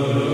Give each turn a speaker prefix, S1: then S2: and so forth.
S1: Amen.